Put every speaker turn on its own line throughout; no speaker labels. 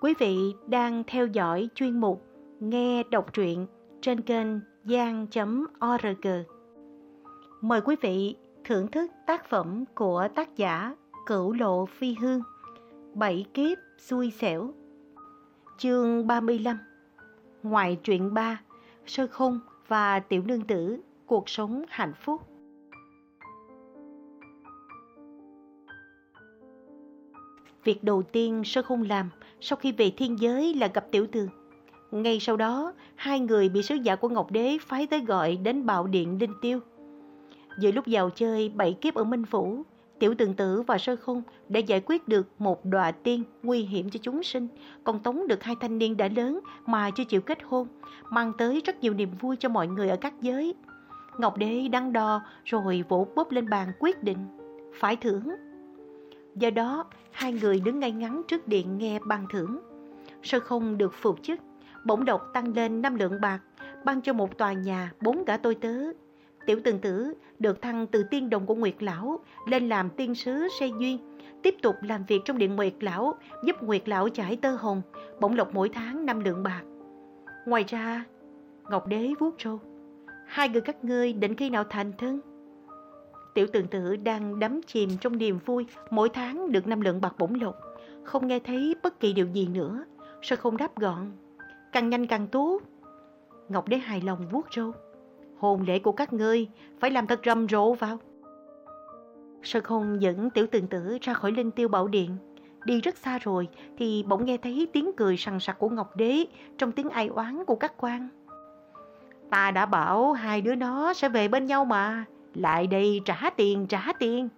Quý vị đang theo dõi chuyên mục Nghe đọc truyện trên kênh gian.org. Mời quý vị thưởng thức tác phẩm của tác giả Cửu Lộ Phi Hương, Bảy kiếp xui xẻo, Chương 35 Ngoài truyện 3 Sơ khung và tiểu nương tử, Cuộc sống hạnh phúc Việc đầu tiên Sơ Khung làm sau khi về thiên giới là gặp Tiểu Tường. Ngay sau đó, hai người bị sứ giả của Ngọc Đế phái tới gọi đến bạo điện Linh Tiêu. Giữa lúc vào chơi bảy kiếp ở Minh Phủ, Tiểu Tường Tử và Sơ Khung đã giải quyết được một đọa tiên nguy hiểm cho chúng sinh, còn tống được hai thanh niên đã lớn mà chưa chịu kết hôn, mang tới rất nhiều niềm vui cho mọi người ở các giới. Ngọc Đế đắn đo rồi vỗ bóp lên bàn quyết định, phải thưởng Do đó, hai người đứng ngay ngắn trước điện nghe ban thưởng. Sơ không được phục chức, bổng độc tăng lên năm lượng bạc, ban cho một tòa nhà bốn gã tôi tớ. Tiểu tường tử được thăng từ tiên đồng của Nguyệt Lão lên làm tiên sứ xe duyên, tiếp tục làm việc trong điện Nguyệt Lão, giúp Nguyệt Lão chải tơ hồng, bổng lộc mỗi tháng năm lượng bạc. Ngoài ra, Ngọc Đế vuốt râu. Hai người các ngươi định khi nào thành thân? Tiểu tường tử đang đắm chìm trong niềm vui mỗi tháng được năm lượng bạc bổng lộc, không nghe thấy bất kỳ điều gì nữa. Sao không đáp gọn? Càng nhanh càng tốt. Ngọc Đế hài lòng vuốt râu. Hồn lễ của các ngươi phải làm thật rầm rộ vào. Sơ không dẫn tiểu tường tử ra khỏi linh tiêu bảo điện. Đi rất xa rồi thì bỗng nghe thấy tiếng cười sằng sặc của Ngọc Đế trong tiếng ai oán của các quan. Ta đã bảo hai đứa nó sẽ về bên nhau mà. Lại đây trả tiền, trả tiền.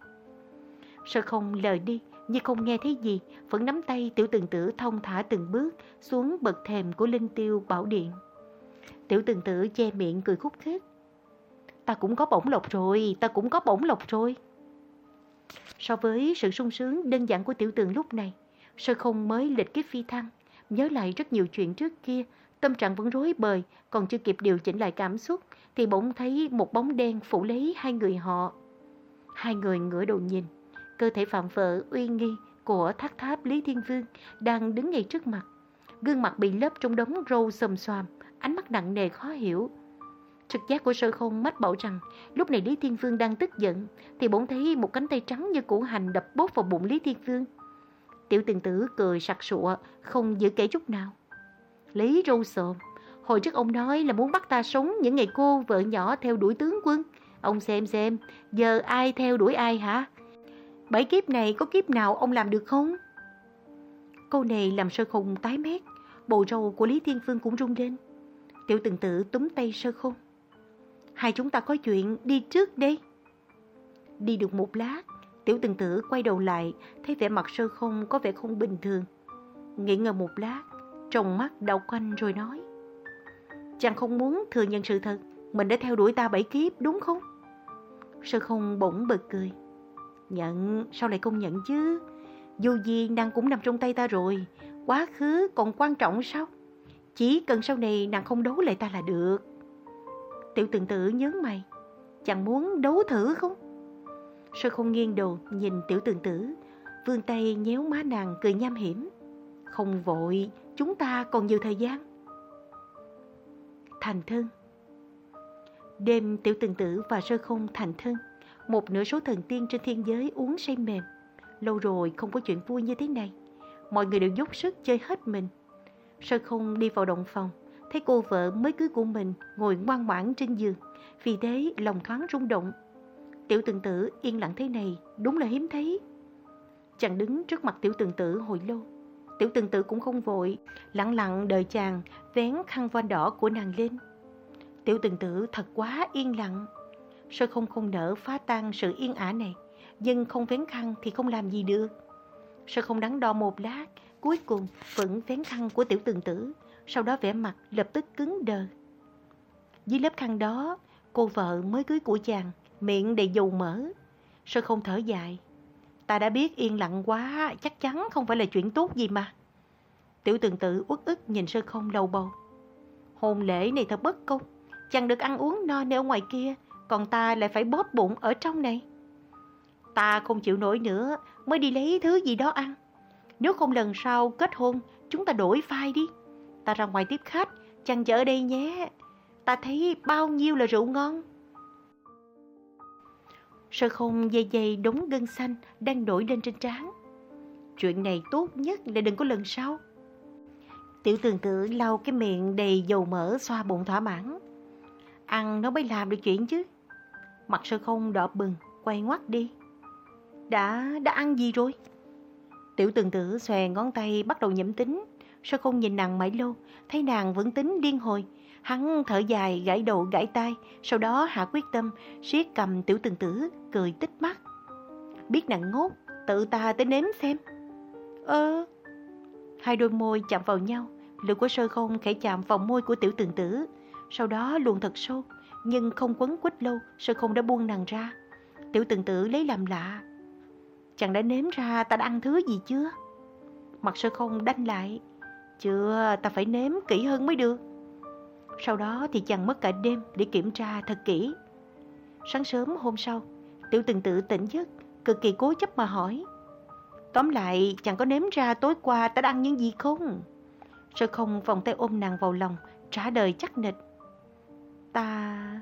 Sơ không lời đi, nhưng không nghe thấy gì, vẫn nắm tay tiểu tường tử thông thả từng bước xuống bậc thềm của linh tiêu bảo điện. Tiểu tường tử che miệng cười khúc khích. Ta cũng có bổng lộc rồi, ta cũng có bổng lộc rồi. So với sự sung sướng đơn giản của tiểu tường lúc này, sơ không mới lịch kiếp phi thăng, nhớ lại rất nhiều chuyện trước kia, tâm trạng vẫn rối bời, còn chưa kịp điều chỉnh lại cảm xúc, thì bỗng thấy một bóng đen phủ lấy hai người họ. Hai người ngửa đầu nhìn, cơ thể phạm vợ uy nghi của thác tháp Lý Thiên Vương đang đứng ngay trước mặt. Gương mặt bị lấp trong đống râu xồm xoàm, ánh mắt nặng nề khó hiểu. Trực giác của sơ không mách bảo rằng lúc này Lý Thiên Vương đang tức giận thì bỗng thấy một cánh tay trắng như củ hành đập bốt vào bụng Lý Thiên Vương. Tiểu tiền tử cười sặc sụa, không giữ kể chút nào. Lý râu xồm, Hồi trước ông nói là muốn bắt ta sống những ngày cô vợ nhỏ theo đuổi tướng quân. Ông xem xem, giờ ai theo đuổi ai hả? Bảy kiếp này có kiếp nào ông làm được không? Câu này làm sơ khung tái mét, bộ râu của Lý Thiên Phương cũng rung lên. Tiểu từng tử túm tay sơ khung. Hai chúng ta có chuyện đi trước đi. Đi được một lát, tiểu từng tử quay đầu lại, thấy vẻ mặt sơ không có vẻ không bình thường. Nghĩ ngờ một lát, trong mắt đau quanh rồi nói. Chàng không muốn thừa nhận sự thật. Mình đã theo đuổi ta bảy kiếp, đúng không? Sư không bỗng bật cười. Nhận, sao lại không nhận chứ? Dù gì nàng cũng nằm trong tay ta rồi. Quá khứ còn quan trọng sao? Chỉ cần sau này nàng không đấu lại ta là được. Tiểu tượng tử nhớ mày. Chàng muốn đấu thử không? Sư không nghiêng đầu nhìn tiểu tượng tử. Vương tay nhéo má nàng cười nham hiểm. Không vội, Chúng ta còn nhiều thời gian thành thân. Đêm tiểu từng tử và sơ không thành thân, một nửa số thần tiên trên thiên giới uống say mềm. Lâu rồi không có chuyện vui như thế này, mọi người đều dốc sức chơi hết mình. Sơ không đi vào động phòng, thấy cô vợ mới cưới của mình ngồi ngoan ngoãn trên giường, vì thế lòng thoáng rung động. Tiểu từng tử yên lặng thế này đúng là hiếm thấy. Chàng đứng trước mặt tiểu từng tử hồi lâu, Tiểu từng tử cũng không vội, lặng lặng đợi chàng vén khăn voan đỏ của nàng lên. Tiểu từng tử thật quá yên lặng. Sơ không không nỡ phá tan sự yên ả này, nhưng không vén khăn thì không làm gì được. Sơ không đắn đo một lát, cuối cùng vẫn vén khăn của tiểu từng tử, sau đó vẻ mặt lập tức cứng đờ. Dưới lớp khăn đó, cô vợ mới cưới của chàng, miệng đầy dầu mỡ. Sơ không thở dài, Ta đã biết yên lặng quá, chắc chắn không phải là chuyện tốt gì mà. Tiểu tường tự uất ức nhìn sơ không lâu bầu. Hôn lễ này thật bất công, chẳng được ăn uống no nê ở ngoài kia, còn ta lại phải bóp bụng ở trong này. Ta không chịu nổi nữa, mới đi lấy thứ gì đó ăn. Nếu không lần sau kết hôn chúng ta đổi phai đi. Ta ra ngoài tiếp khách, chàng chở ở đây nhé. Ta thấy bao nhiêu là rượu ngon. Sơ không dây dây đống gân xanh đang nổi lên trên trán. Chuyện này tốt nhất là đừng có lần sau. Tiểu tường tử lau cái miệng đầy dầu mỡ xoa bụng thỏa mãn. Ăn nó mới làm được chuyện chứ. Mặt sơ không đỏ bừng, quay ngoắt đi. Đã, đã ăn gì rồi? Tiểu tường tử xòe ngón tay bắt đầu nhẩm tính. Sơ không nhìn nàng mãi lâu, thấy nàng vẫn tính điên hồi. Hắn thở dài, gãi đầu, gãi tai, sau đó hạ quyết tâm, siết cầm tiểu tường tử, cười tích mắt. Biết nàng ngốc, tự ta tới nếm xem. Ơ... Hai đôi môi chạm vào nhau, lực của sơ không khẽ chạm vào môi của tiểu tường tử. Sau đó luồn thật sâu, nhưng không quấn quýt lâu, sơ không đã buông nàng ra. Tiểu tường tử lấy làm lạ. Chàng đã nếm ra ta đã ăn thứ gì chưa? Mặt sơ không đanh lại. Chưa, ta phải nếm kỹ hơn mới được. Sau đó thì chàng mất cả đêm để kiểm tra thật kỹ. Sáng sớm hôm sau, tiểu từng tự tỉnh giấc, cực kỳ cố chấp mà hỏi. Tóm lại, chàng có nếm ra tối qua ta đã ăn những gì không? Sơ không vòng tay ôm nàng vào lòng, trả lời chắc nịch. Ta...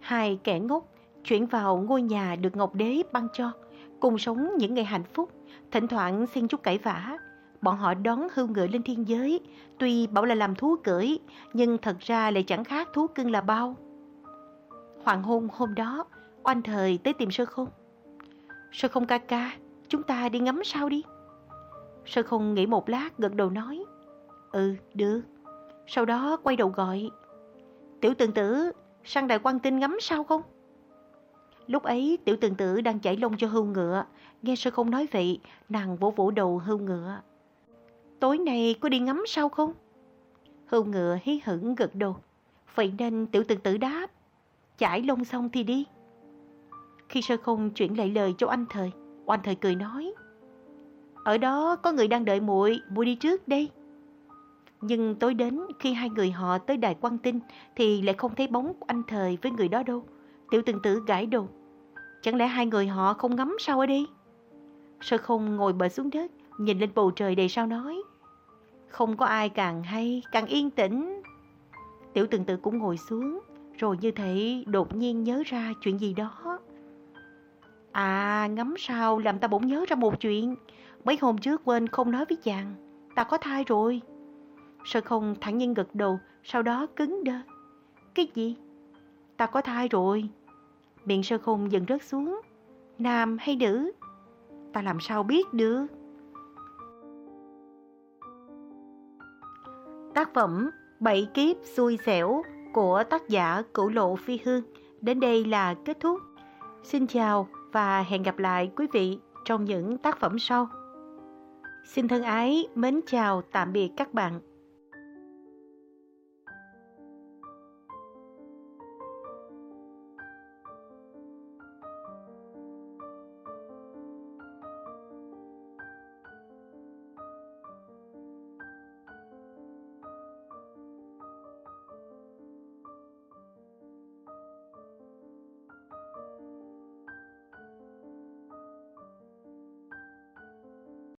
Hai kẻ ngốc chuyển vào ngôi nhà được Ngọc Đế ban cho, cùng sống những ngày hạnh phúc, thỉnh thoảng xin chút cãi vã. Bọn họ đón hưu ngựa lên thiên giới, tuy bảo là làm thú cưỡi, nhưng thật ra lại chẳng khác thú cưng là bao. Hoàng hôn hôm đó, oanh thời tới tìm sơ không. Sơ không ca ca, chúng ta đi ngắm sao đi. Sơ không nghĩ một lát gật đầu nói. Ừ, được. Sau đó quay đầu gọi. Tiểu tường tử, sang đại quan tinh ngắm sao không? Lúc ấy tiểu tường tử đang chảy lông cho hưu ngựa. Nghe sơ không nói vậy, nàng vỗ vỗ đầu hưu ngựa. Tối nay có đi ngắm sao không? Hưu ngựa hí hửng gật đầu. Vậy nên tiểu tường tử đáp. Chải lông xong thì đi. Khi sơ không chuyển lại lời cho anh thời, anh thời cười nói. Ở đó có người đang đợi muội, muội đi trước đây. Nhưng tối đến khi hai người họ tới đài quan tinh thì lại không thấy bóng anh thời với người đó đâu. Tiểu từng tử gãi đầu. Chẳng lẽ hai người họ không ngắm sao ở đây? Sơ không ngồi bờ xuống đất, nhìn lên bầu trời đầy sao nói. Không có ai càng hay, càng yên tĩnh. Tiểu từng tử cũng ngồi xuống, rồi như thể đột nhiên nhớ ra chuyện gì đó. À, ngắm sao làm ta bỗng nhớ ra một chuyện. Mấy hôm trước quên không nói với chàng. Ta có thai rồi. Sơ không thẳng nhiên gật đầu, sau đó cứng đơ. Cái gì? Ta có thai rồi. Miệng sơ không dần rớt xuống. Nam hay nữ? Ta làm sao biết được? Tác phẩm Bảy kiếp xui xẻo của tác giả Cửu Lộ Phi Hương đến đây là kết thúc. Xin chào và hẹn gặp lại quý vị trong những tác phẩm sau. Xin thân ái, mến chào, tạm biệt các bạn.